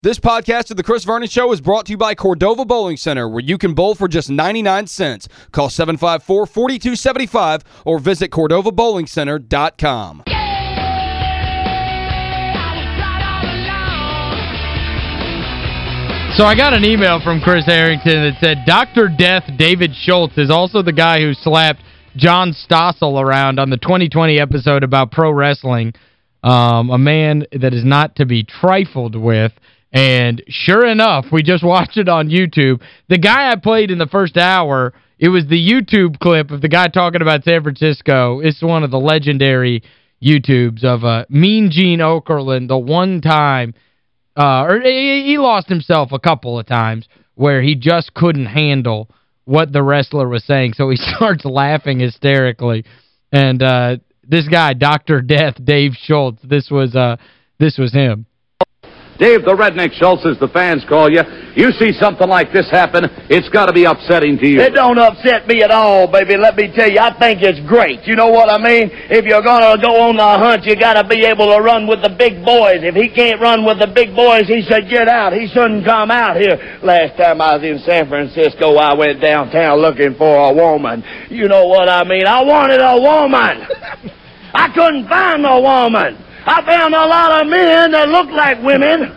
This podcast of The Chris Vernon Show is brought to you by Cordova Bowling Center, where you can bowl for just 99 cents. Call 754-4275 or visit CordovaBowlingCenter.com. So I got an email from Chris Herrington that said, Dr. Death David Schultz is also the guy who slapped John Stossel around on the 2020 episode about pro wrestling, um, a man that is not to be trifled with. And sure enough, we just watched it on YouTube. The guy I played in the first hour, it was the YouTube clip of the guy talking about San Francisco. It's one of the legendary YouTubes of uh, Mean Gene Okerlund, the one time – uh, or he, lost himself a couple of times where he just couldn't handle what the wrestler was saying. So he starts laughing hysterically. And uh, this guy, Dr. Death, Dave Schultz, this was uh, this was him. Dave the Redneck Schultz, as the fans call you, you see something like this happen, it's got to be upsetting to you. It don't upset me at all, baby. Let me tell you, I think it's great. You know what I mean? If you're going to go on the hunt, you got to be able to run with the big boys. If he can't run with the big boys, he should get out. He shouldn't come out here. Last time I was in San Francisco, I went downtown looking for a woman. You know what I mean? I wanted a woman. I couldn't find a woman. I found a lot of men that look like women.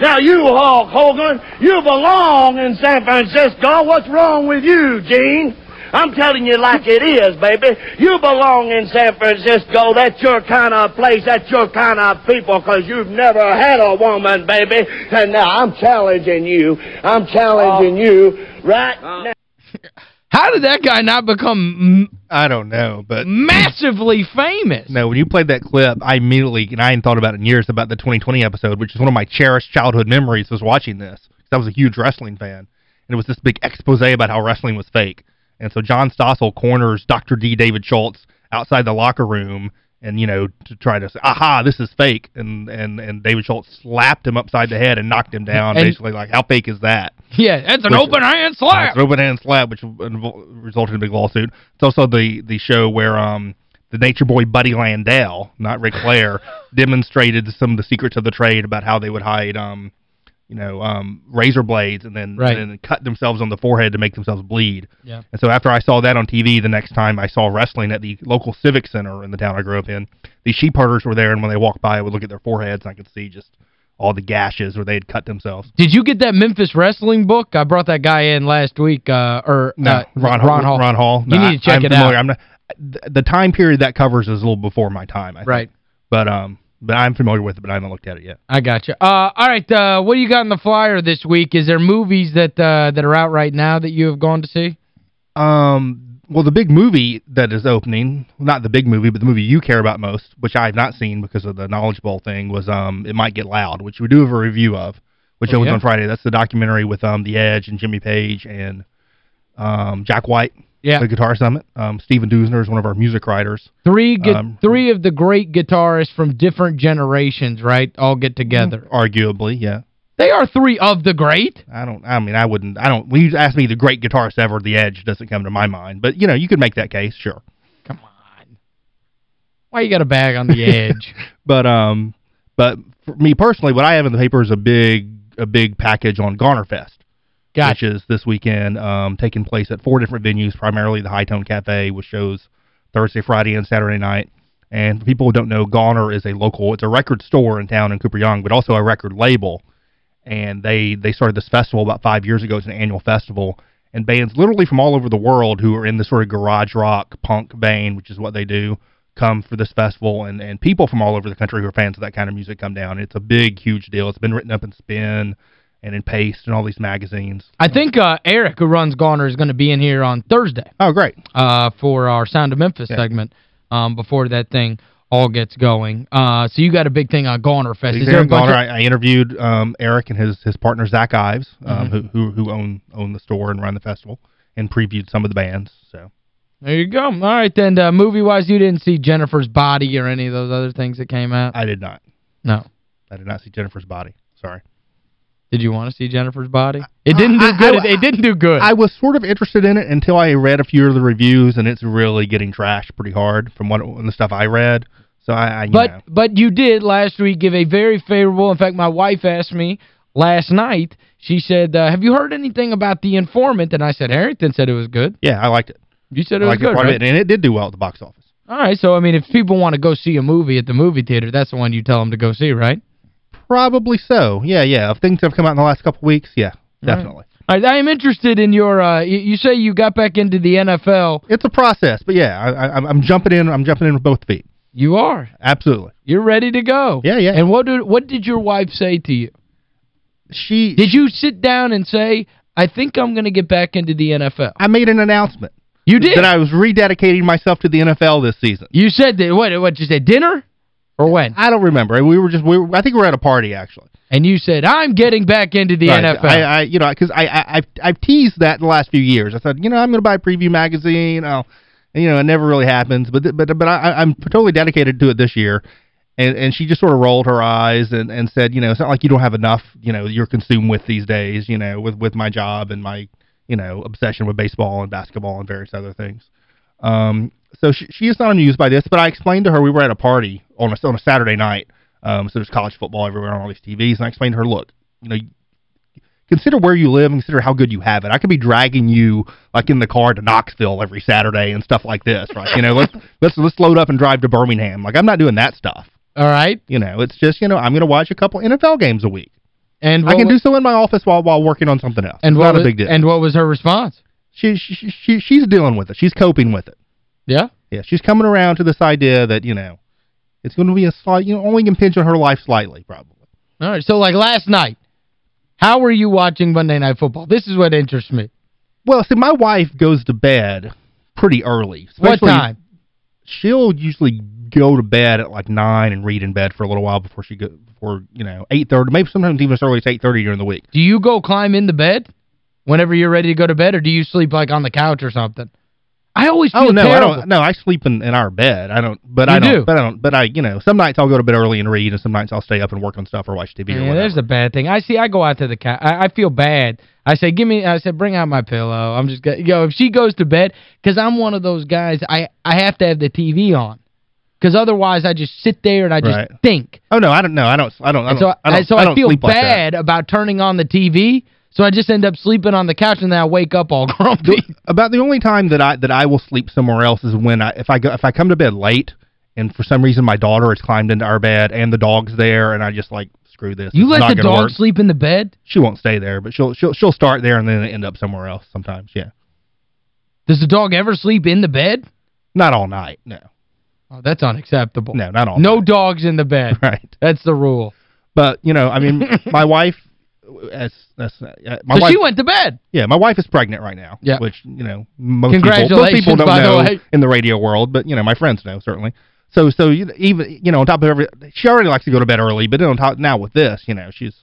Now you, Hulk Hogan, you belong in San Francisco. What's wrong with you, Gene? I'm telling you like it is, baby. You belong in San Francisco. That's your kind of place. That's your kind of people because you've never had a woman, baby. And now I'm challenging you. I'm challenging oh. you right oh. now. How did that guy not become I don't know, but massively famous? No, when you played that clip, I immediately, and I hadn't thought about it in years, about the 2020 episode, which is one of my cherished childhood memories was watching this. Because I was a huge wrestling fan. And it was this big expose about how wrestling was fake. And so John Stossel corners Dr. D. David Schultz outside the locker room and, you know, to try to say, aha, this is fake. And and and David Schultz slapped him upside the head and knocked him down, and, basically like, how fake is that? Yeah, that's an open hand slap. It's an open hand slap, which resulted in a big lawsuit. It's also the the show where um the Nature Boy Buddy Landel not Ric Flair, demonstrated some of the secrets of the trade about how they would hide um you know, um, razor blades and then, right. and then cut themselves on the forehead to make themselves bleed. Yeah. And so after I saw that on TV, the next time I saw wrestling at the local civic center in the town I grew up in, these sheep herders were there, and when they walked by, I would look at their foreheads, and I could see just all the gashes where they had cut themselves. Did you get that Memphis wrestling book? I brought that guy in last week, uh, or no, uh, Ron, Ron Hall. Ron Hall. You need to check I'm it familiar. out. I'm not, the time period that covers is a little before my time, I think. Right. But um, but I'm familiar with it, but I haven't looked at it yet. I got you. Uh, all right, uh, what do you got in the flyer this week? Is there movies that uh, that are out right now that you have gone to see? Um, well, the big movie that is opening, not the big movie, but the movie you care about most, which I have not seen because of the Knowledge Bowl thing, was um, It Might Get Loud, which we do have a review of, which oh, opens yeah? on Friday. That's the documentary with um The Edge and Jimmy Page and um Jack White. Yeah. The Guitar Summit. Um, Stephen Deusner is one of our music writers. Three um, three of the great guitarists from different generations, right, all get together. Arguably, yeah. They are three of the great. I don't, I mean, I wouldn't, I don't, when you ask me the great guitarist ever, The Edge doesn't come to my mind. But, you know, you could make that case, sure. Come on. Why you got a bag on the edge? but, um, but for me personally, what I have in the paper is a big, a big package on Gonerfest. Gotcha. Which is this weekend, um, taking place at four different venues, primarily the Hi-Tone Cafe, which shows Thursday, Friday, and Saturday night. And people who don't know, Goner is a local, it's a record store in town in Cooper Young, but also a record label. And they, they started this festival about five years ago. It's an annual festival. And bands literally from all over the world who are in the sort of garage rock, punk vein, which is what they do, come for this festival. And, and people from all over the country who are fans of that kind of music come down. It's a big, huge deal. It's been written up in Spin and in Paste and all these magazines. I think uh, Eric, who runs Goner, is going to be in here on Thursday. Oh, great. Uh, for our Sound of Memphis Yeah. segment um, before that thing all gets going. Uh, so you got a big thing on Goner Fest. Is there Goner. I, I interviewed um, Eric and his his partner Zac Ives, um, Mhm. who, who who own own the store and run the festival, and previewed some of the bands. So There you go. All right, then, uh, movie-wise, you didn't see Jennifer's Body or any of those other things that came out? I did not. No. I did not see Jennifer's body. Sorry. Did you want to see Jennifer's Body? It didn't do good. I- it, it didn't do good. I was sort of interested in it until I read a few of the reviews, and it's really getting trashed pretty hard from what the stuff I read. So I, I but know. but you did last week give a very favorable, in fact, my wife asked me last night, she said, uh, have you heard anything about The Informant? And I said, Herrington said it was good. Yeah, I liked it. You said it I was good, it right? and it did do well at the box office. All right, so, I mean, if people want to go see a movie at the movie theater, that's the one you tell them to go see, right? Probably so. Yeah, yeah. If things that have come out in the last couple weeks, yeah, definitely. All right, I am interested in your, uh, you, you say you got back into the NFL. It's a process, but yeah, I, I, I'm jumping in. I'm jumping in with both feet. You are. Absolutely. You're ready to go. Yeah, yeah. And what did, what did your wife say to you? She, Did you sit down and say, I think I'm going to get back into the NFL? I made an announcement. You did. That I was rededicating myself to the NFL this season. You said that, what, what, you said dinner? Or when? I don't remember. We were just, we were, I think we were at a party, actually. And you said, I'm getting back into the Right. NFL. I, I, you know, because I, I, I've, I've teased that the last few years. I said, you know, I'm going to buy a preview magazine. I'll, you know, it never really happens. But but but I, I'm totally dedicated to it this year. And and she just sort of rolled her eyes and, and said, you know, it's not like you don't have enough, you know, you're consumed with these days, you know, with, with my job and my, you know, obsession with baseball and basketball and various other things. Um, so she, she is not amused by this, but I explained to her we were at a party on a, on a Saturday night. Um, so there's college football everywhere on all these TVs. And I explained to her, look, you know, consider where you live and consider how good you have it. I could be dragging you like in the car to Knoxville every Saturday and stuff like this, right? You know, let's let's let's load up and drive to Birmingham. Like I'm not doing that stuff. All right. You know, it's just, you know, I'm going to watch a couple NFL games a week. And I can do so in my office while while working on something else. and it's what not was, a big deal. And what was her response? she, she she she's dealing with it. She's coping with it. Yeah? Yeah, she's coming around to this idea that, you know, it's going to be a slight, you know, only impinge on her life slightly, probably. All right. So, like last night, how were you watching Monday Night Football? This is what interests me. Well, see, my wife goes to bed pretty early. What time? She'll usually go to bed at like 9 and read in bed for a little while before she go, before, you know, 8.30, maybe sometimes even as early as 8.30 during the week. Do you go climb in the bed whenever you're ready to go to bed, or do you sleep, like, on the couch or something? I always oh, feel Oh, no, terrible. I don't, no, I sleep in, in our bed. I don't, but You I don't, do? but I don't, but I, you know, some nights I'll go to bed early and read, and some nights I'll stay up and work on stuff or watch TV or Yeah, whatever. there's the bad thing. I see I go out to the couch. I, I feel bad. I say, give me, I said, bring out my pillow. I'm just, gonna, yo, if she goes to bed, because I'm one of those guys, I, I have to have the TV on. Because otherwise I just sit there and I just Right. think. Oh, no, I don't know. I don't, I don't, I don't, so I don't, so I I, feel sleep like that. bad about turning on the TV, so I just end up sleeping on the couch and then I wake up all grumpy. About the only time that I that I will sleep somewhere else is when I if I go if I come to bed late and for some reason my daughter has climbed into our bed and the dog's there and I just like screw this. You It's let the dog work. sleep in the bed? She won't stay there, but she'll she'll she'll start there and then end up somewhere else sometimes. Yeah. Does the dog ever sleep in the bed? Not all night. No. Oh, that's unacceptable. No, not all No night. dogs in the bed. Right. That's the rule. But, you know, I mean, my wife as that's uh, my so wife she went to bed. Yeah, my wife is pregnant right now. Yeah. Which, you know, most people, most people don't by the know way. in the radio world, but, you know, my friends know, certainly. So, so you, even, you know, on top of every, she already likes to go to bed early, but on top, now with this, you know, she's,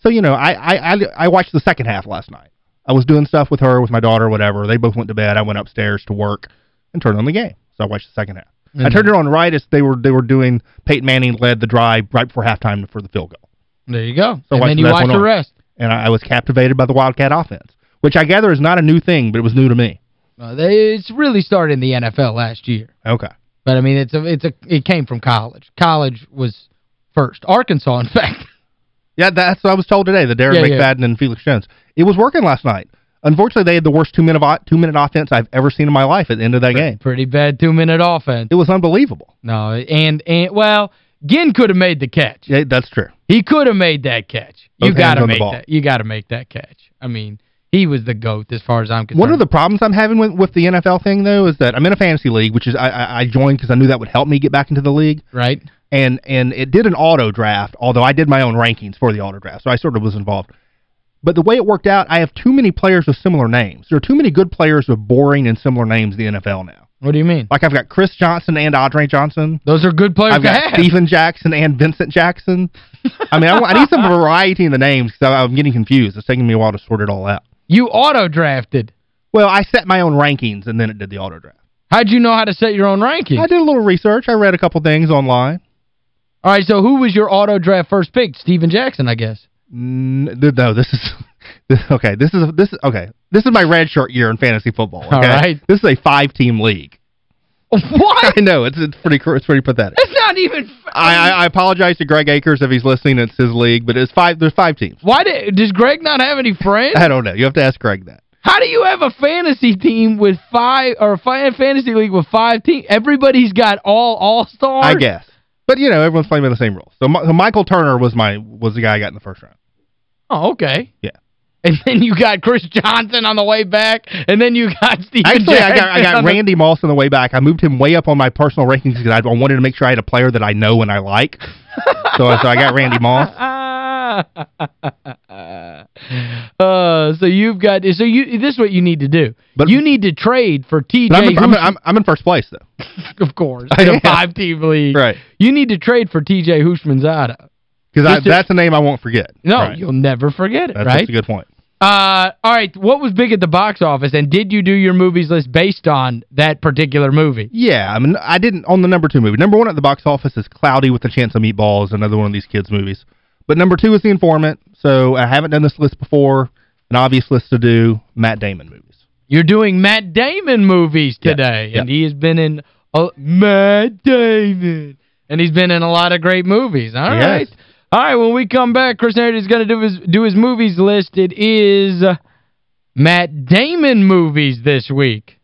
so, you know, I, I, I, I watched the second half last night. I was doing stuff with her, with my daughter, whatever. They both went to bed. I went upstairs to work and turned on the game. So I watched the second half. I Mhm. turned it on right as they were they were doing Peyton Manning led the drive right before halftime for the field goal. There you go. So and then you watch the rest. And I, I was captivated by the Wildcat offense, which I gather is not a new thing, but it was new to me. Uh, they, it's really started in the NFL last year. Okay. But I mean, it's a it's a it came from college. College was first. Arkansas, in fact. Yeah, that's what I was told today, the Derek Yeah, yeah. McFadden and Felix Jones. It was working last night. Unfortunately, they had the worst two-minute two-minute offense I've ever seen in my life at the end of that game. Pretty bad two-minute offense. It was unbelievable. No, and, and well, Ginn could have made the catch. Yeah, that's true. He could have made that catch. You got to make that. You got to make that catch. I mean, he was the GOAT as far as I'm concerned. One of the problems I'm having with, with the NFL thing, though, is that I'm in a fantasy league, which is I, I, I joined because I knew that would help me get back into the league. Right? and and it did an auto draft, although I did my own rankings for the auto draft, so I sort of was involved. But the way it worked out, I have too many players with similar names. There are too many good players with boring and similar names in the NFL now. What do you mean? Like I've got Chris Johnson and Andre Johnson. Those are good players I've to got have. Steven Jackson and Vincent Jackson. I mean, I, I need some variety in the names because I'm getting confused. It's taking me a while to sort it all out. You auto-drafted. Well, I set my own rankings, and then it did the auto draft. How'd you know how to set your own rankings? I did a little research. I read a couple things online. All right, so who was your auto-draft first pick? Steven Jackson, I guess. Th- no, this is okay. This is this is okay. This is my red shirt year in fantasy football. Okay? All right. This is a five team league. What? I know. It's it's pretty it's pretty pathetic. It's not even... I, I I apologize to Greg Akers if he's listening. It's his league, but it's five there's five teams. Why did, does Greg not have any friends? I don't know. You have to ask Greg that. How do you have a fantasy team with five or a fantasy league with five teams? Everybody's got all all-stars? I guess. But you know, everyone's playing by the same rules. So, so Michael Turner was my was the guy I got in the first round. Oh, okay. Yeah. And then you got Chris Johnson on the way back, and then you got Steve Actually, I got I got Randy Moss on the way back. I moved him way up on my personal rankings because I wanted to make sure I had a player that I know and I like. so so I got Randy Moss. uh, so you've got so you this is what you need to do. But- you need to trade for TJ I'm, in, I'm, Housh- I'm, I'm in first place though. of course, I in a five-team league. Right. You need to trade for TJ Houshmandzadeh. Because that's a name I won't forget. No, Right. you'll never forget it, That's, right? that's a good point. Uh, all right, what was big at the box office, and did you do your movies list based on that particular movie? Yeah, I mean, I didn't, on the number two movie. Number one at the box office is Cloudy with a Chance of Meatballs, another one of these kids' movies. But number two is The Informant, so I haven't done this list before. An obvious list to do, Matt Damon movies. You're doing Matt Damon movies today, yeah. and he has been in a, Matt Damon, and he's been in a lot of great movies. All Yes. right. All right, when we come back, Chris Herrington is going to do his do his movies list. It is uh, Matt Damon movies this week.